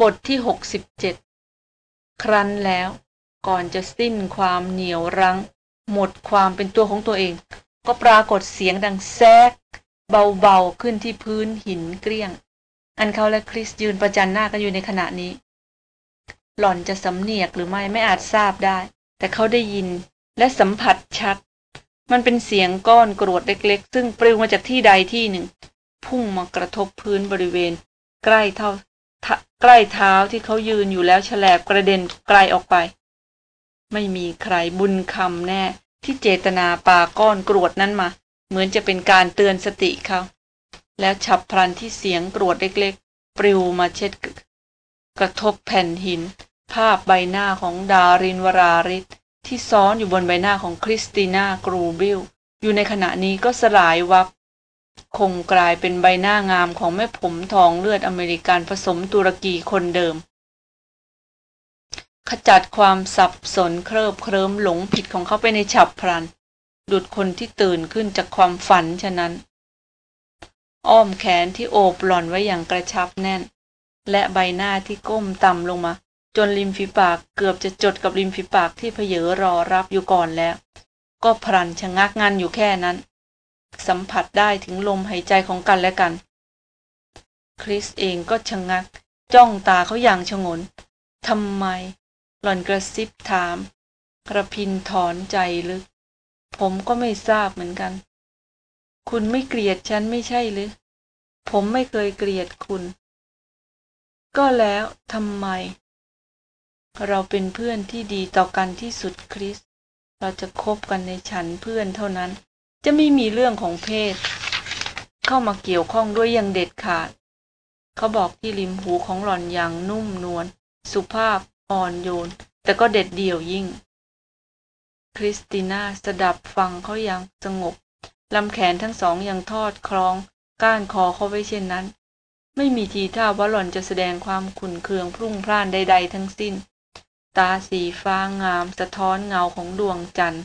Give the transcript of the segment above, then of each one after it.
บทที่หกสิบเจ็ดครั้นแล้ว ก่อนจะสิ้นความเหนียวรั้ง หมดความเป็นตัวของตัวเอง ก็ปรากฏเสียงดังแซก เบาๆขึ้นที่พื้นหินเกลี้ยง อันเขาและคริสยืนประจันหน้ากันอยู่ในขณะนี้ หล่อนจะสำเนียกหรือไม่ไม่อาจทราบได้ แต่เขาได้ยินและสัมผัสชัด มันเป็นเสียงก้อนกรวดเล็ก ๆ ซึ่งปลิวมาจากที่ใดที่หนึ่ง พุ่งมากระทบพื้นบริเวณ ใกล้เท่า ใกล้เท้าที่เขายืนอยู่แล้วแฉลบกระเด็นไกลออกไป ไม่มีใครบุญคำแน่ที่เจตนาปาก้อนกรวดนั้นมา เหมือนจะเป็นการเตือนสติเขา แล้วฉับพลันที่เสียงกรวดเล็กๆ ปลิวมาเช็ด กระทบแผ่นหิน ภาพใบหน้าของดารินวราริศที่ซ้อนอยู่บนใบหน้าของคริสติน่ากรูบิลอยู่ในขณะนี้ก็สลายวับ คงกลายเป็นใบหน้างามของแม่ผมทองเลือดอเมริกันผสมตุรกีคนเดิม ขจัดความสับสนเคริบเคลิ้มหลงผิดของเขาไปในฉับพลัน ดุดคนที่ตื่นขึ้นจากความฝันฉะนั้น อ้อมแขนที่โอบหล่อนไว้อย่างกระชับแน่น และใบหน้าที่ก้มต่ำลงมา จนริมฝีปากเกือบจะจดกับริมฝีปากที่เพเยอรอรับอยู่ก่อนแล้ว ก็พลันชะงักงันอยู่แค่นั้น สัมผัสได้ถึงลมหายใจของกันและกัน คริสเองก็ชะงัก จ้องตาเขาอย่างชงนทำไม หล่อนกระซิบถาม กระพินถอนใจลึก ผมก็ไม่ทราบเหมือนกัน คุณไม่เกลียดฉันไม่ใช่หรือ ผมไม่เคยเกลียดคุณ ก็แล้วทำไม เราเป็นเพื่อนที่ดีต่อกันที่สุดคริส เราจะคบกันในฉันเพื่อนเท่านั้น จะไม่มีเรื่องของเพศ เข้ามาเกี่ยวข้องด้วยอย่างเด็ดขาด เขาบอกที่ริมหูของหล่อนอย่างนุ่มนวลสุภาพอ่อนโยน แต่ก็เด็ดเดี่ยวยิ่ง คริสติน่าสดับฟังเขาอย่างสงบลำแขนทั้งสองยังทอดคล้อง ก้านคอเขาไว้เช่นนั้น ไม่มีทีท่าว่าหล่อนจะแสดงความขุนเคืองพรุ่งพล่านใด ๆ ทั้งสิ้น ตาสีฟ้างามสะท้อนเงาของดวงจันทร์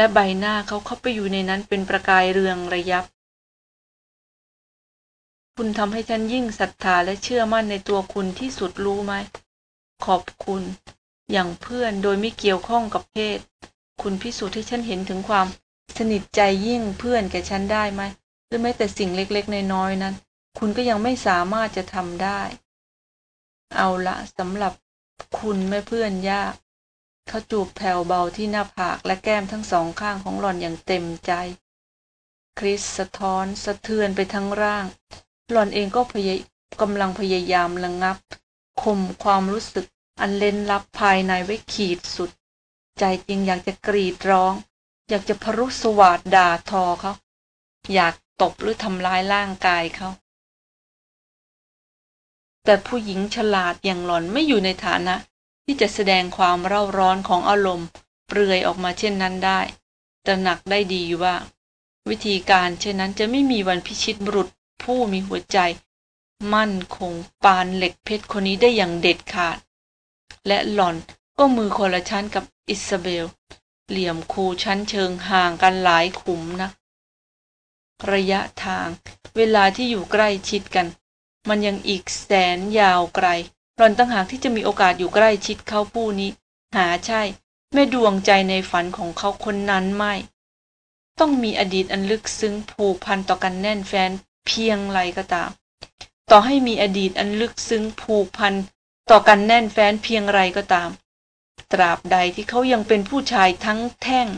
และใบหน้าเขาเข้าไปอยู่ในนั้นเป็นประกายเรืองระยับ คุณทำให้ฉันยิ่งศรัทธาและเชื่อมั่นในตัวคุณที่สุดรู้ไหม ขอบคุณ อย่างเพื่อนโดยไม่เกี่ยวข้องกับเพศ คุณพิสูจน์ให้ฉันเห็นถึงความ สนิทใจยิ่งเพื่อนแก่ฉันได้ไหม หรือแม้แต่สิ่งเล็กๆน้อยๆนั้น คุณก็ยังไม่สามารถจะทำได้ เอาละสำหรับคุณแม่เพื่อนยาก เขาจูบแผ่วเบาที่หน้าผากและแก้มทั้งสองข้างของหล่อนอย่างเต็มใจ คริสสะท้อนสะเทือนไปทั้งร่าง หล่อนเองก็พยกำลังพยายามระงงับข่มความรู้สึกอันเล่นลับภายในไว้ขีดสุด ใจจริงอยากจะกรีดร้อง อยากจะพรุสวาดด่าทอเขา อยากตบหรือทำร้ายร่างกายเขาแต่ผู้หญิงฉลาดอย่างหล่อนไม่อยู่ในฐานะ ที่จะแสดงความเร่าร้อนของอารมณ์เปลือยออกมาเช่นนั้นได้ตระหนักได้ดีว่า วิธีการเช่นนั้นจะไม่มีวันพิชิตบุรุษผู้มีหัวใจ มั่นคงปานเหล็กเพชรคนนี้ได้อย่างเด็ดขาด และหล่อนก็มือคนละชั้นกับอิซาเบล เหลี่ยมคูชั้นเชิงห่างกันหลายขุมนะ ระยะทาง เวลาที่อยู่ใกล้ชิดกัน มันยังอีกแสนยาวไกล หล่อนตั้งหากที่จะมีโอกาสอยู่ใกล้ชิดเขาผู้นี้ หาใช่แม่ดวงใจในฝันของเขาคนนั้นไม่ ต้องมีอดีตอันลึกซึ้งผูกพันต่อกันแน่นแฟนเพียงไรก็ตาม ต่อให้มีอดีตอันลึกซึ้งผูกพันต่อกันแน่นแฟนเพียงไรก็ตาม ตราบใดที่เขายังเป็นผู้ชายทั้งแท่ง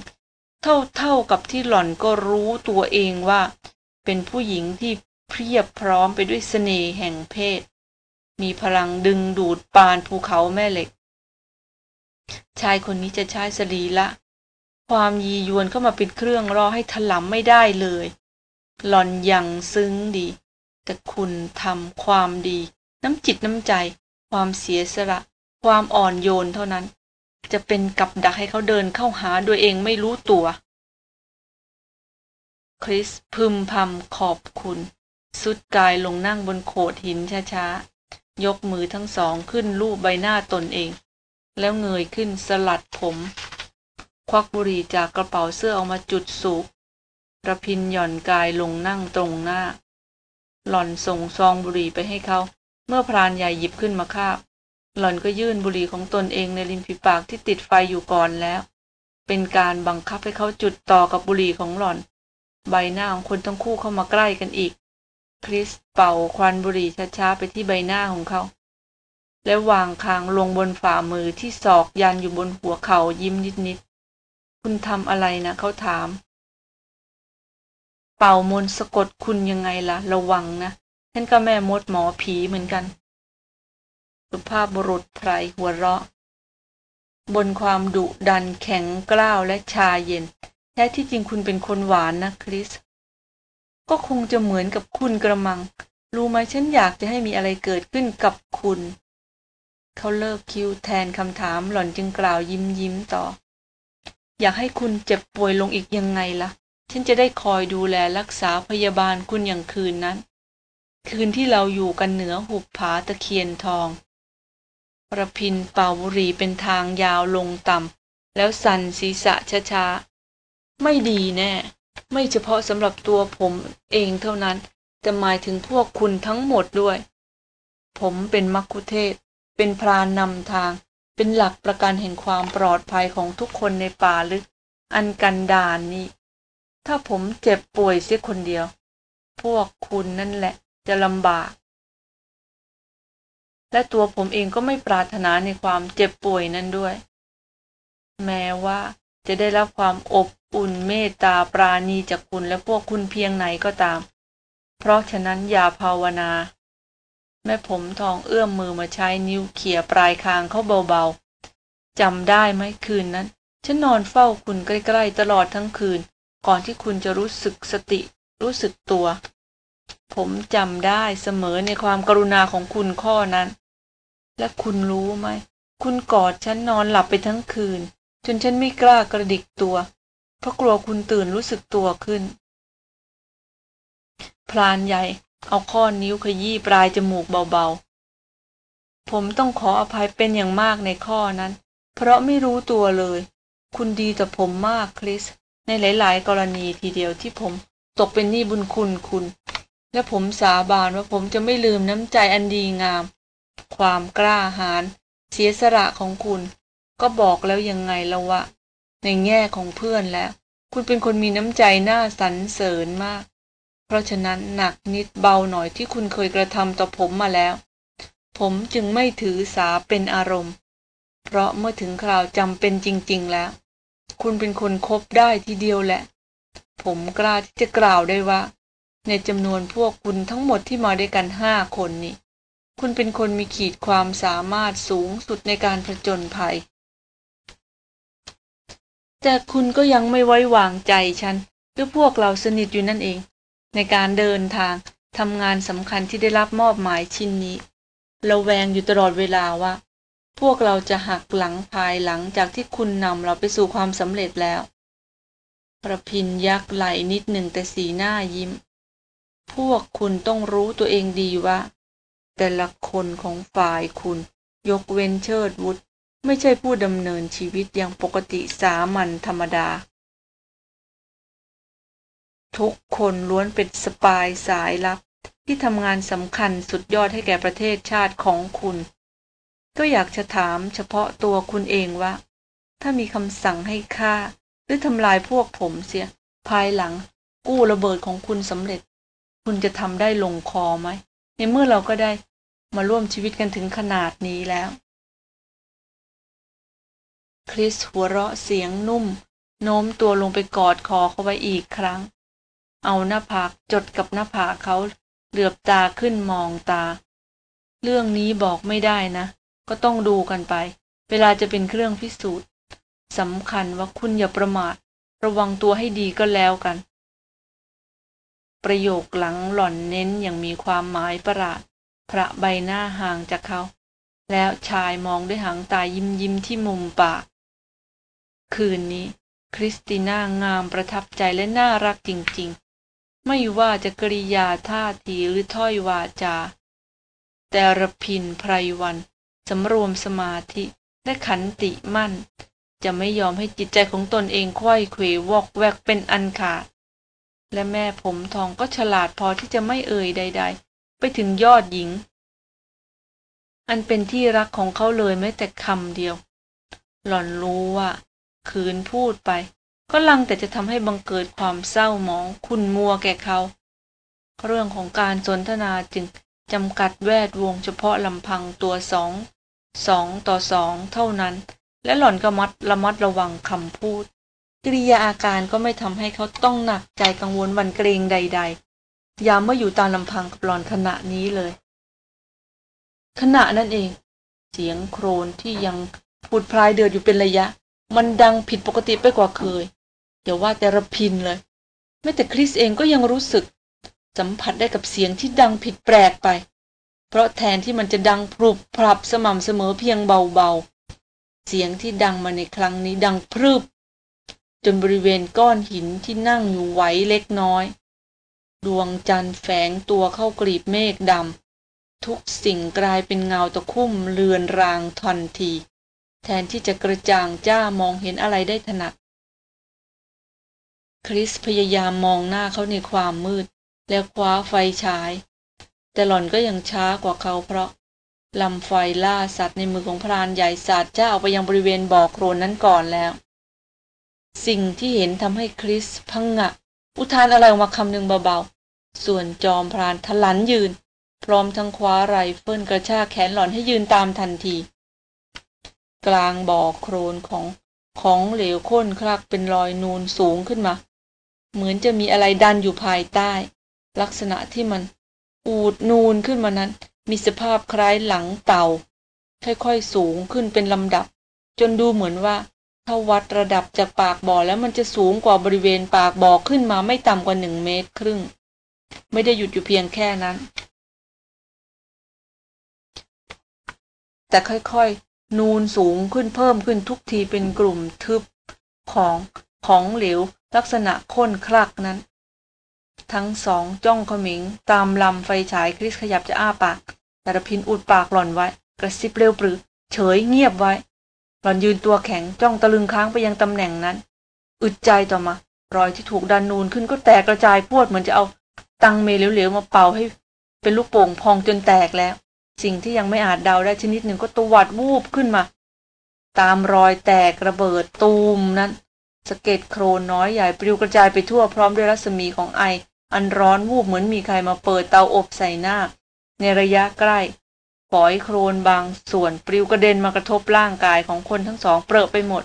เท่าเท่ากับที่หล่อนก็รู้ตัวเองว่า เป็นผู้หญิงที่เพียบพร้อมไปด้วยเสน่ห์แห่งเพศ มีพลังดึงดูดปานภูเขาแม่เหล็ก ชายคนนี้จะใช้สรีละ ความยียวนเข้ามาเป็นเครื่องรอให้ถลำไม่ได้เลย หล่อนยังซึ้งดี แต่คุณทำความดี น้ำจิตน้ำใจ ความเสียสละ ความอ่อนโยนเท่านั้น จะเป็นกับดักให้เขาเดินเข้าหาโดยเองไม่รู้ตัว คริสพึมพำขอบคุณ สุดกายลงนั่งบนโขดหินช้า ยกมือทั้งสองขึ้นลูบใบหน้าตนเอง แล้วเงยขึ้นสลัดผม ควักบุหรี่จากกระเป๋าเสื้อออกมาจุดสูบระพินหย่อนกายลงนั่งตรงหน้า หล่อนส่งซองบุหรี่ไปให้เขา เมื่อพรานใหญ่หยิบขึ้นมาคาบ หล่อนก็ยื่นบุหรี่ของตนเองในริมฝีปากที่ติดไฟอยู่ก่อนแล้ว เป็นการบังคับให้เขาจุดต่อกับบุหรี่ของหล่อน ใบหน้าของคนทั้งคู่เข้ามาใกล้กันอีก คริสเป่าควันบุหรี่ช้าๆไปที่ใบหน้าของเขา และวางคางลงบนฝ่ามือที่ศอกยันอยู่บนหัวเขายิ้มนิดๆ คุณทำอะไรนะเขาถาม เป่ามนสะกดคุณยังไงล่ะ ระวังนะฉันก็แม่มดหมอผีเหมือนกัน สุภาพบุรุษไพรหัวเราะ บนความดุดันแข็งกล้าวและชาเย็น แท้ที่จริงคุณเป็นคนหวานนะคริส ก็คงจะเหมือนกับคุณกระมัง รู้ไหมฉันอยากจะให้มีอะไรเกิดขึ้นกับคุณ เขาเลิกคิวแทนคำถามหล่อนจึงกล่าวยิ้มยิ้มต่อ อยากให้คุณเจ็บป่วยลงอีกยังไงละ่ะ ฉันจะได้คอยดูแลรักษาพยาบาลคุณอย่างคืนนั้น คืนที่เราอยู่กันเหนือหุบผาตะเคียนทองประพินเป่าบุหรี่เป็นทางยาวลงต่ำแล้วสั่นศีรษะช้าๆ ไม่ดีแน่ ไม่เฉพาะสำหรับตัวผมเองเท่านั้น แต่หมายถึงพวกคุณทั้งหมดด้วย ผมเป็นมักคุเทศ เป็นพรานนำทาง เป็นหลักประกันแห่งความปลอดภัยของทุกคนในป่าลึก อันกันดานนี้ ถ้าผมเจ็บป่วยเสียคนเดียว พวกคุณนั่นแหละ จะลำบาก และตัวผมเองก็ไม่ปรารถนาในความเจ็บป่วยนั้นด้วย แม้ว่าจะได้รับความอบ อุ่นเมตตาปราณีจากคุณและพวกคุณเพียงไหนก็ตาม เพราะฉะนั้นอย่าภาวนา แม่ผมทองเอื้อมมือมาใช้นิ้วเขี่ยปลายคางเขาเบาๆจำได้ไหมคืนนั้น ฉันนอนเฝ้าคุณใกล้ๆตลอดทั้งคืน ก่อนที่คุณจะรู้สึกสติ รู้สึกตัว ผมจำได้เสมอในความกรุณาของคุณข้อนั้น และคุณรู้ไหม คุณกอดฉันนอนหลับไปทั้งคืน จนฉันไม่กล้ากระดิกตัว เพราะกลัวคุณตื่นรู้สึกตัวขึ้น พรานใหญ่ เอาข้อนิ้วขยี้ปลายจมูกเบาๆ ผมต้องขออภัยเป็นอย่างมากในข้อนั้น เพราะไม่รู้ตัวเลย คุณดีต่อผมมากคริส ในหลาย ๆ กรณีทีเดียวที่ผมตกเป็นหนี้บุญคุณคุณ และผมสาบานว่าผมจะไม่ลืมน้ำใจอันดีงาม ความกล้าหาญเสียสละของคุณ ก็บอกแล้วยังไงแล้ววะ ในแง่ของเพื่อนแล้ว คุณเป็นคนมีน้ำใจน่าสรรเสริญมาก เพราะฉะนั้นหนักนิดเบาหน่อยที่คุณเคยกระทำต่อผมมาแล้ว ผมจึงไม่ถือสาเป็นอารมณ์ เพราะเมื่อถึงคราวจำเป็นจริง ๆ แล้ว คุณเป็นคนคบได้ทีเดียวแหละ ผมกล้าที่จะกล่าวได้ว่า ในจำนวนพวกคุณทั้งหมดที่มาด้วยกันห้าคนนี่คุณเป็นคนมีขีดความสามารถสูงสุดในการผจญภัย แต่คุณก็ยังไม่ไว้วางใจฉันหรือพวกเราสนิทอยู่นั่นเอง ในการเดินทางทำงานสำคัญที่ได้รับมอบหมายชิ้นนี้เราแวงอยู่ตลอดเวลาว่า พวกเราจะหักหลังภายหลังจากที่คุณนำเราไปสู่ความสำเร็จแล้วประพินยักไหลนิดหนึ่งแต่สีหน้ายิ้ม พวกคุณต้องรู้ตัวเองดีว่า แต่ละคนของฝ่ายคุณ ยกเว้นเชิดวุฒ ไม่ใช่ผู้ดำเนินชีวิตอย่างปกติสามัญธรรมดา ทุกคนล้วนเป็นสปายสายลับ ที่ทำงานสำคัญสุดยอดให้แก่ประเทศชาติของคุณ ก็อยากจะถามเฉพาะตัวคุณเองว่า ถ้ามีคำสั่งให้ฆ่า หรือทำลายพวกผมเสีย ภายหลัง กู้ระเบิดของคุณสำเร็จ คุณจะทำได้ลงคอไหมในเมื่อเราก็ได้มาร่วมชีวิตกันถึงขนาดนี้แล้ว คริสหัวเราะเสียงนุ่ม โน้มตัวลงไปกอดคอเขาไว้อีกครั้ง เอาหน้าผากจดกับหน้าผากเขาเหลือบตาขึ้นมองตา เรื่องนี้บอกไม่ได้นะ ก็ต้องดูกันไป เวลาจะเป็นเครื่องพิสูจน์สำคัญว่าคุณอย่าประมาท ระวังตัวให้ดีก็แล้วกัน ประโยคหลังหล่อนเน้นอย่างมีความหมายประหลาด พระใบหน้าห่างจากเขา แล้วชายมองด้วยหางตายิ้มยิ้มที่มุมปาก คืนนี้ คริสติน่างามประทับใจและน่ารักจริง ๆ ไม่ว่าจะกริยาท่าทีหรือถ้อยวาจา แต่ระพินไพรวันสำรวมสมาธิและขันติมั่น จะไม่ยอมให้จิตใจของตนเองควยเขววอกแวกเป็นอันขาด และแม่ผมทองก็ฉลาดพอที่จะไม่เอ่ยใด ๆ ไปถึงยอดหญิง อันเป็นที่รักของเขาเลยแม้แต่คำเดียว หล่อนรู้ว่า คืนพูดไป ก็ลังแต่จะทำให้บังเกิดความเศร้าหมองคุณมัวแก่เขา เรื่องของการสนทนาจึงจำกัดแวดวงเฉพาะลำพังตัวสองสองต่อสองเท่านั้น และหล่อนก็มัดระมัดระวังคำพูดกิริยาอาการก็ไม่ทำให้เขาต้องหนักใจกังวลวันเกรงใด ๆ ยามเมื่ออยู่ตามลำพังกับหล่อนขณะนี้เลย ขณะนั้นเอง เสียงโครนที่ยังพูดพลายเดือดอยู่เป็นระยะ มันดังผิดปกติไปกว่าเคยอย่าว่าแต่ระพินเลย แม้แต่คริสเองก็ยังรู้สึก สัมผัสได้กับเสียงที่ดังผิดแปลกไป เพราะแทนที่มันจะดังปรุบปรับสม่ำเสมอเพียงเบาๆ เสียงที่ดังมาในครั้งนี้ดังพรึบ จนบริเวณก้อนหินที่นั่งอยู่ไหวเล็กน้อย ดวงจันทร์แฝงตัวเข้ากรีบเมฆดำทุกสิ่งกลายเป็นเงาตะคุ่มเลือนรางทันที แทนที่จะกระจ่างจ้ามองเห็นอะไรได้ถนัด คริสพยายามมองหน้าเขาในความมืด แล้วคว้าไฟฉาย แต่หล่อนก็ยังช้ากว่าเขาเพราะลำไฟล่าสัตว์ในมือของพรานใหญ่สาดจ้าออกไปยังบริเวณบ่อโครนนั้นก่อนแล้ว สิ่งที่เห็นทำให้คริสพังงะ อุทานอะไรออกมาคำหนึ่งเบาๆ ส่วนจอมพรานทลันยืน พร้อมทั้งคว้าไรเฟิลกระชากแขนหล่อนให้ยืนตามทันที กลางบ่อโครนของของเหลวข้นคลักเป็นรอยนูนสูงขึ้นมา เหมือนจะมีอะไรดันอยู่ภายใต้ ลักษณะที่มัน อูดนูนขึ้นมานั้น มีสภาพคล้ายหลังเต่า ค่อยๆสูงขึ้นเป็นลำดับ จนดูเหมือนว่าถ้าวัดระดับจากปากบ่อแล้วมันจะสูงกว่าบริเวณปากบ่อขึ้นมาไม่ต่ำกว่าหนึ่งเมตรครึ่ง ไม่ได้หยุดอยู่เพียงแค่นั้น แต่ค่อยๆ นูนสูงขึ้นเพิ่มขึ้นทุกทีเป็นกลุ่มทึบของของเหลวลักษณะข้นคลักนั้น ทั้งสองจ้องขมิงตามลำไฟฉายคริสขยับจะอ้าปาก แต่ระพินอุดปากหล่อนไว้ กระซิบเร็วปรือ เฉยเงียบไว้ หล่อนยืนตัวแข็งจ้องตะลึงค้างไปยังตำแหน่งนั้น อึดใจต่อมา รอยที่ถูกดันนูนขึ้นก็แตกกระจายพวดเหมือนจะเอา ตังเมเหลวๆมาเป่าให้ เป็นลูกโป่งพองจนแตกแล้ว สิ่งที่ยังไม่อาจเดาได้ชนิดหนึ่งก็ตวัดวูบขึ้นมา ตามรอยแตกระเบิดตูมนั้นสะเก็ดโครนน้อยใหญ่ปลิวกระจายไปทั่วพร้อมด้วยรัศมีของไอ อันร้อนวูบเหมือนมีใครมาเปิดเตาอบใส่หน้า ในระยะใกล้ฝอยโครนบางส่วนปลิวกระเด็นมากระทบร่างกายของคนทั้งสองเปรอะไปหมด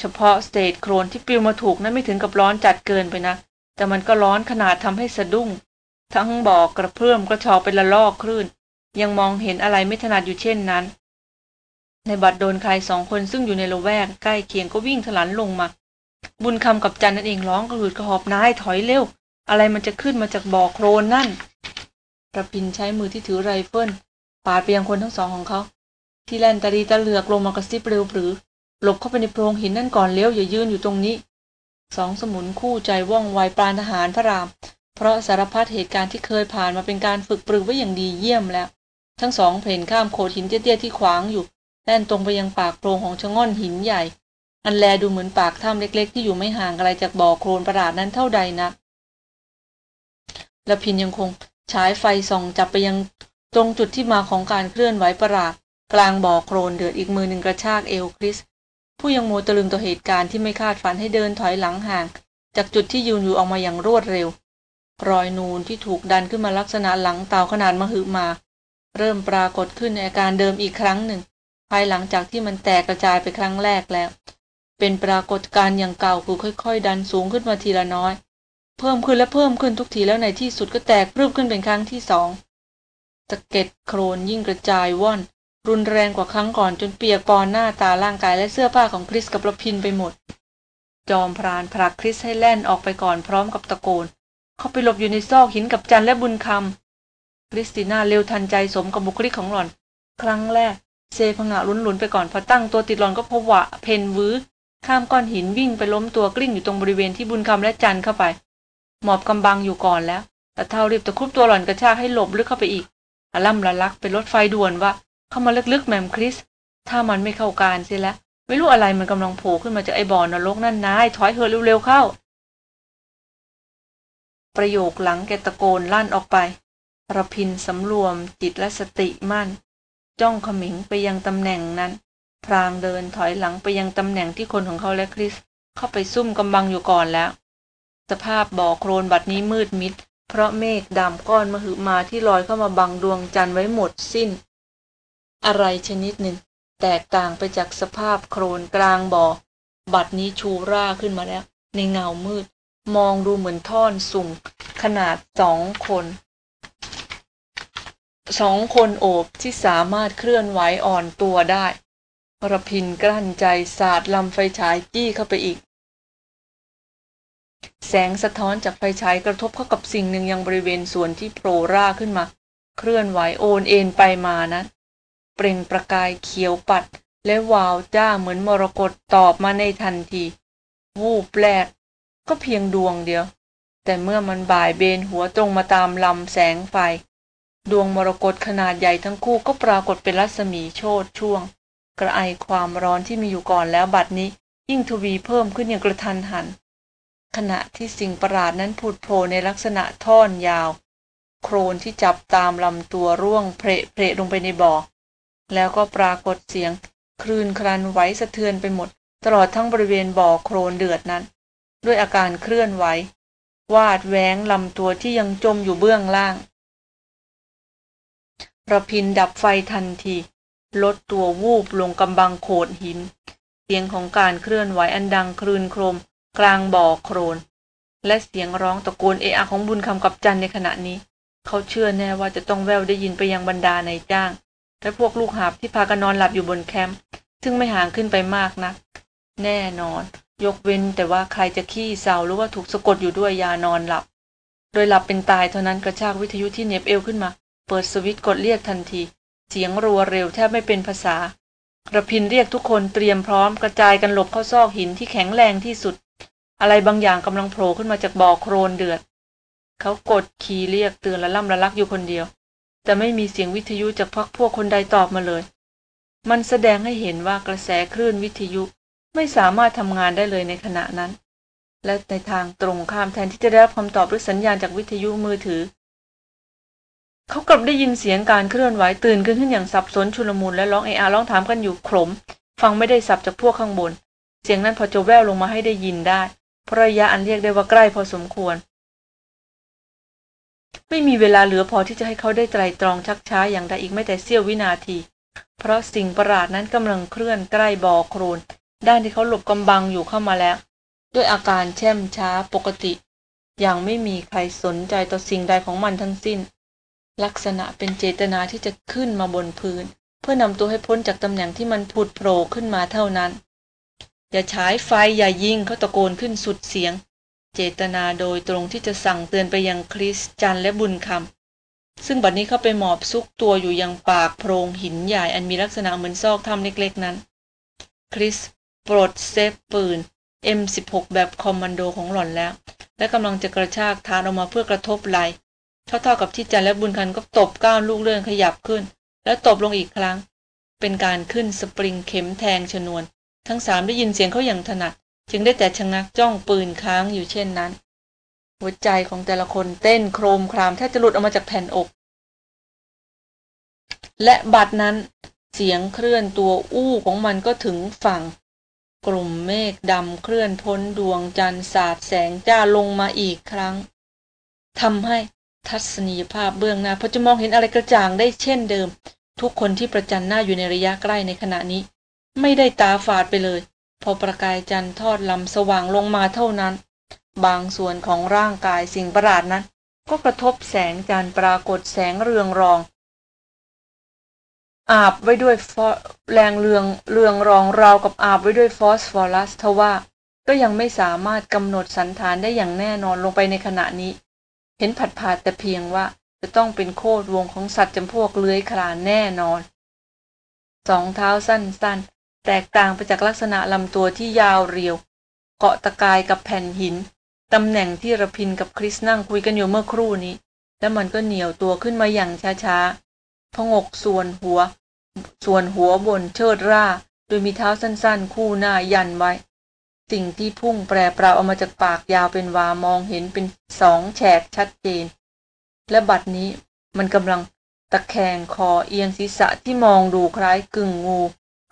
เฉพาะสเตทโครนที่ปลิวมาถูกนั้นไม่ถึงกับร้อนจัดเกินไปนะ แต่มันก็ร้อนขนาดทำให้สะดุ้ง ทั้งบอกกระเพื่อมกระชอเป็นละลอกคลื่น ยังมองเห็นอะไรไม่ถนัดอยู่เช่นนั้น ในบัดโดนใครสองคนซึ่งอยู่ในละแวกใกล้เคียงก็วิ่งถลันลงมา บุญคำกับจันนั่นเองร้องกระหืดกระหอบนายถอยเร็ว อะไรมันจะขึ้นมาจากบ่อโคลนนั่นรพินทร์ใช้มือที่ถือไรเฟิลปาดไปยังคนทั้งสองของเขา ที่แล่นตาลีตาเหลือกลงมากระซิบเร็วรีบหลบเข้าไปในโพรงหินนั่นก่อนเลี้ยวอย่ายืนอยู่ตรงนี้สองสมุนคู่ใจว่องไวปานทหารพระราม เพราะสารพัดเหตุการณ์ที่เคยผ่านมาเป็นการฝึกปรือไว้อย่างดีเยี่ยมแล้ว ทั้งสองเผ่นข้ามโขดหินเตี้ยๆที่ขวางอยู่แล่นตรงไปยังปากโพรงของชะง่อนหินใหญ่ อันแลดูเหมือนปากถ้ำเล็ก ๆ ที่อยู่ไม่ห่างไกลจากบ่อโคลนประหลาดนั้นเท่าใดนะและพินยังคงฉายไฟส่องจับไปยังตรงจุดที่มาของการเคลื่อนไหวประหลาด กลางบ่อโครนเดือดอีกมือหนึ่งกระชากเอวคริส ผู้ยังโมตะลึงต่อเหตุการณ์ที่ไม่คาดฝันให้เดินถอยหลังห่าง จากจุดที่ยืนอยู่ออกมาอย่างรวดเร็ว รอยนูนที่ถูกดันขึ้นมาลักษณะหลังเตาขนาดมหึมา เริ่มปรากฏขึ้นในอาการเดิมอีกครั้งหนึ่ง ภายหลังจากที่มันแตกกระจายไปครั้งแรกแล้ว เป็นปรากฏการณ์อย่างเก่าคือค่อยๆ ดันสูงขึ้นมาทีละน้อย เพิ่มขึ้นและเพิ่มขึ้นทุกทีแล้วในที่สุดก็แตกพรึบขึ้นเป็นครั้งที่สองสะเก็ดโครนยิ่งกระจายว่อน รุนแรงกว่าครั้งก่อนจนเปียกปอนหน้าตาร่างกายและเสื้อผ้าของคริสกับระพินไปหมด จอมพรานผลักคริสให้แล่นออกไปก่อนพร้อมกับตะโกน เข้าไปหลบอยู่ในซอกหินกับจันและบุญคำ คริสติน่าเร็วทันใจสมกับบุคลิกของหล่อน ครั้งแรก เซพงะลุนหลุนไปก่อนพอตั้งตัวติดหล่อนก็พวะเพนวื้อข้ามก้อนหินวิ่งไปล้มตัวกลิ้งอยู่ตรงบริเวณที่บุญคำและจันเข้าไป หมอบกำบังอยู่ก่อนแล้ว แต่เท่ารีบตะคุบตัวหล่อนกระชากให้หลบลึกเข้าไปอีกอล่ำละลักเป็นรถไฟด่วนว่า เข้ามาลึกๆแมมคริส ถ้ามันไม่เข้าการเสียแล้วไม่รู้อะไรมันกำลังโผล่ขึ้นมาจากไอ้บ่อนรกนั่นนายถอยเถอะเร็วๆเข้า ประโยคหลังแกตะโกนลั่นออกไป ระพินสำรวมจิตและสติมั่น จ้องขมิงไปยังตำแหน่งนั้น พรางเดินถอยหลังไปยังตำแหน่งที่คนของเขาและคริส เข้าไปซุ่มกำบังอยู่ก่อนแล้ว สภาพบ่อโครนบัดนี้มืดมิด เพราะเมฆดำก้อนมหึมาที่ลอยเข้ามาบังดวงจันทร์ไว้หมดสิ้น อะไรชนิดหนึ่ง แตกต่างไปจากสภาพโครนกลางบ่อ บัดนี้ชูร่าขึ้นมาแล้ว ในเงามืด มองดูเหมือนท่อนสุ่มขนาดสองคน สองคนโอบที่สามารถเคลื่อนไหวอ่อนตัวได้ระพินกลั้นใจสาดลำไฟฉายจี้เข้าไปอีก แสงสะท้อนจากไฟฉายกระทบเข้ากับสิ่งหนึ่งยังบริเวณส่วนที่โผล่ร่าขึ้นมา เคลื่อนไหวโอนเอ็นไปมานะั้นเปล่งประกายเขียวปัด และวาวจ้าเหมือนมรกตตอบมาในทันที วูบแรก ก็เพียงดวงเดียว แต่เมื่อมันบ่ายเบนหัวตรงมาตามลำแสงไฟ ดวงมรกตขนาดใหญ่ทั้งคู่ก็ปรากฏเป็นรัศมีโชดช่วง กระไอความร้อนที่มีอยู่ก่อนแล้วบัดนี้ ยิ่งทวีเพิ่มขึ้นอย่างกระทันหัน ขณะที่สิ่งประหลาดนั้นผุดโผล่ในลักษณะท่อนยาว โครนที่จับตามลำตัวร่วงเพลเพลลงไปในบ่อ แล้วก็ปรากฏเสียง คลื่นครันไหวสะเทือนไปหมด ตลอดทั้งบริเวณบ่อโครนเดือดนั้น ด้วยอาการเคลื่อนไหววาดแหวงลำตัวที่ยังจมอยู่เบื้องล่าง ระพินดับไฟทันที ลดตัววูบลงกำบังโขดหิน เสียงของการเคลื่อนไหวอันดังคลื่นโครม กลางบ่อโครน และเสียงร้องตะโกนเอะอะของบุญคำกับจันในขณะนี้ เขาเชื่อแน่ว่าจะต้องแววได้ยินไปยังบรรดาในจ้าง และพวกลูกหาบที่พากันนอนหลับอยู่บนแคมป์ซึ่งไม่ห่างขึ้นไปมากนัก แน่นอน ยกเว้นแต่ว่าใครจะขี้เศร้าหรือว่าถูกสะกดอยู่ด้วยยานอนหลับ โดยหลับเป็นตายเท่านั้นกระชากวิทยุที่เน็บเอวขึ้นมา เปิดสวิตช์กดเรียกทันที เสียงรัวเร็วแทบไม่เป็นภาษาระพินเรียกทุกคนเตรียมพร้อมกระจายกันหลบเข้าซอกหินที่แข็งแรงที่สุด อะไรบางอย่างกำลังโผล่ขึ้นมาจากบ่อโครนเดือด เขากดคีย์เรียกเตือนละล่ำละลักอยู่คนเดียว แต่ไม่มีเสียงวิทยุจากพักพวกคนใดตอบมาเลย มันแสดงให้เห็นว่ากระแสคลื่นวิทยุไม่สามารถทำงานได้เลยในขณะนั้น และในทางตรงข้ามแทนที่จะได้รับคำตอบหรือสัญญาณจากวิทยุมือถือ เขากลับได้ยินเสียงการเคลื่อนไหวตื่นขึ้นขึ้นอย่างสับสนชุลมุนและร้องเออาร้องถามกันอยู่ขมฟังไม่ได้สับจากพวกข้างบน เสียงนั้นพอจะแววลงมาให้ได้ยินได้เพราะระยะอันเรียกได้ว่าใกล้พอสมควร ไม่มีเวลาเหลือพอที่จะให้เขาได้ไตรตรองชักช้าอย่างใดอีกไม่แต่เสี้ยววินาที เพราะสิ่งประหลาดนั้นกำลังเคลื่อนใกล้บ่อโครนด้านที่เขาหลบกำบังอยู่เข้ามาแล้ว ด้วยอาการแช่มช้าปกติ อย่างไม่มีใครสนใจต่อสิ่งใดของมันทั้งสิ้น ลักษณะเป็นเจตนาที่จะขึ้นมาบนพื้น เพื่อนำตัวให้พ้นจากตำแหน่งที่มันผุดโผล่ขึ้นมาเท่านั้น อย่าฉายไฟอย่ายิงเขาตะโกนขึ้นสุดเสียง เจตนาโดยตรงที่จะสั่งเตือนไปยังคริสจันและบุญคำซึ่งบัดนี้เขาไปหมอบซุกตัวอยู่ยังปากโพรงหินใหญ่อันมีลักษณะเหมือนซอกถ้ำเล็กๆนั้น คริสปลดเซฟปืน M16 แบบคอมมานโดของหล่อนแล้ว และกำลังจะกระชากทานออกมาเพื่อกระทบไหล เท่าๆกับที่จันและบุญคันก็ตบก้าวลูกเลื่อนขยับขึ้น แล้วตบลงอีกครั้ง เป็นการขึ้นสปริงเข็มแทงชนวน ทั้งสามได้ยินเสียงเขาอย่างถนัด จึงได้แต่ชะงักจ้องปืนค้างอยู่เช่นนั้น หัวใจของแต่ละคนเต้นโครมครามแทบจะหลุดออกมาจากแผ่นอก และบัดนั้นเสียงเคลื่อนตัวอู้ของมันก็ถึงฝั่ง กลุ่มเมฆดำเคลื่อนพ้นดวงจันทร์สาดแสงจ้าลงมาอีกครั้งทำให้ ทัศนียภาพเบื้องหน้าพอจะมองเห็นอะไรกระจ่างได้เช่นเดิม ทุกคนที่ประจันหน้าอยู่ในระยะใกล้ในขณะนี้ ไม่ได้ตาฝาดไปเลย พอประกายจันทร์ทอดลำสว่างลงมาเท่านั้น บางส่วนของร่างกายสิ่งประหลาดนั้น ก็กระทบแสงจันทร์ปรากฏแสงเรืองรอง อาบไว้ด้วยแรงเรืองเรืองรองราวกับอาบไว้ด้วยฟอสฟอรัสทว่าก็ยังไม่สามารถกำหนดสันฐานได้อย่างแน่นอนลงไปในขณะนี้ เห็นผัดผ่าแต่เพียงว่าจะต้องเป็นโคดวงของสัตว์จำพวกเลื้อยคลานแน่นอน สองเท้าสั้นๆ แตกต่างไปจากลักษณะลำตัวที่ยาวเรียว เกาะตะกายกับแผ่นหิน ตำแหน่งที่ระพินกับคริสนั่งคุยกันอยู่เมื่อครู่นี้ แล้วมันก็เหนียวตัวขึ้นมาอย่างช้าๆ พงกส่วนหัว ส่วนหัวบนเชิดร่า โดยมีเท้าสั้นๆ คู่หน้ายันไว้ สิ่งที่พุ่งแปรเปล่าออกมาจากปากยาวเป็นวามองเห็นเป็นสองแฉกชัดเจน และบัดนี้มันกำลังตะแคงคอเอียงศีรษะที่มองดูคล้ายกึ่งงู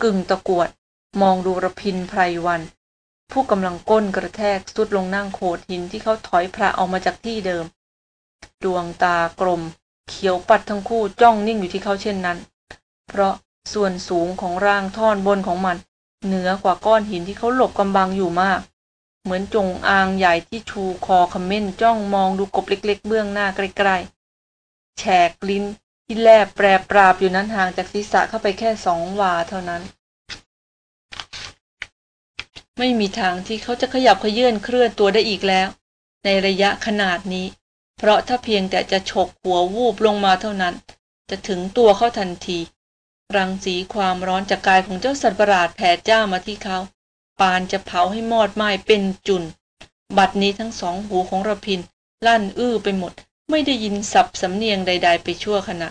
กึ่งตะกวด มองดูระพินไพรวัน ผู้กำลังก้นกระแทกสุดลงนั่งโขดหินที่เขาถอยพระออกมาจากที่เดิม ดวงตากลม เขียวปัดทั้งคู่จ้องนิ่งอยู่ที่เขาเช่นนั้น เพราะส่วนสูงของร่างท่อนบนของมัน เหนือกว่าก้อนหินที่เขาหลบกำบังอยู่มาก เหมือนจงอางใหญ่ที่ชูคอคำเม่นจ้องมองดูกบเล็ก ๆ เบื้องหน้าใกล้ๆแฉกลิ้นที่แลบแปรปราบอยู่นั้นห่างจากศีรษะเข้าไปแค่สองวาเท่านั้น ไม่มีทางที่เขาจะขยับขยื่นเคลื่อนตัวได้อีกแล้ว ในระยะขนาดนี้ เพราะถ้าเพียงแต่จะฉกหัววูบลงมาเท่านั้น จะถึงตัวเขาทันที รังสีความร้อนจากกายของเจ้าสัตว์ประหลาดแผ่จ้ามาที่เขา ปานจะเผาให้มอดไหม้เป็นจุน บัดนี้ทั้งสองหูของระพิน ลั่นอื้อไปหมด ไม่ได้ยินสับสำเนียงใด ๆ ไปชั่วขณะ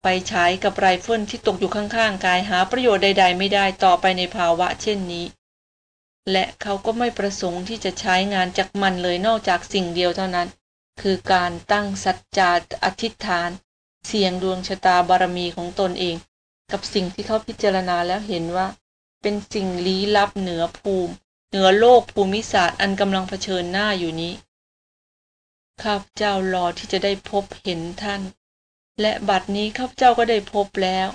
ไฟฉายกับไรเฟิลที่ตกอยู่ข้างๆ กายหาประโยชน์ใด ๆ ไม่ได้ต่อไปในภาวะเช่นนี้ และเขาก็ไม่ประสงค์ที่จะใช้งานจากมันเลยนอกจากสิ่งเดียวเท่านั้น คือการตั้งสัจจาอธิษฐาน เสี่ยงดวงชะตาบารมีของตนเอง กับสิ่งที่เขาพิจารณาแล้วเห็นว่า เป็นสิ่งลี้ลับเหนือภูมิ เหนือโลกภูมิศาสตร์อันกำลังเผชิญหน้าอยู่นี้ ข้าพเจ้ารอที่จะได้พบเห็นท่าน และบัดนี้ข้าพเจ้าก็ได้พบแล้ว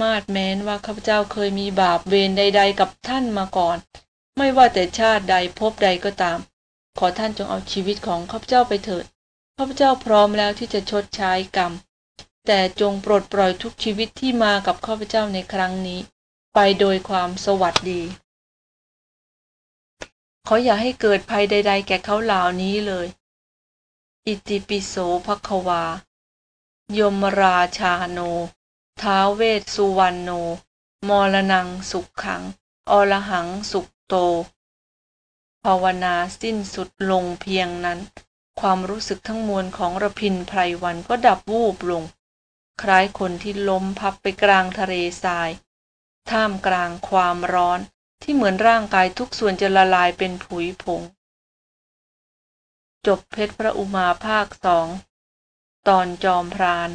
มาดแม้นว่าข้าพเจ้าเคยมีบาปเวรใด ๆ กับท่านมาก่อน ไม่ว่าแต่ชาติใดพบใดก็ตาม ขอท่านจงเอาชีวิตของข้าพเจ้าไปเถิดข้าพเจ้าพร้อมแล้วที่จะชดใช้กรรม แต่จงโปรดปล่อยทุกชีวิตที่มากับข้าพเจ้าในครั้งนี้ ไปโดยความสวัสดี ขออย่าให้เกิดภัยใด ๆ แก่เขาเหล่านี้เลย อิติปิโสภควา ยมราชาโน ท้าเวสสุวรรณโน มรนังสุขขัง อรหังสุขโต ภาวนาสิ้นสุดลงเพียงนั้นความรู้สึกทั้งมวลของระพินไพรวันก็ดับวูบลง คล้ายคนที่ล้มพับไปกลางทะเลทราย ท่ามกลางความร้อนที่เหมือนร่างกายทุกส่วนจะละลายเป็นผุยผง จบเพชรพระอุมาภาคสอง ตอนจอมพราน